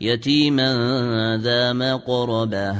يتيما ذا مقربه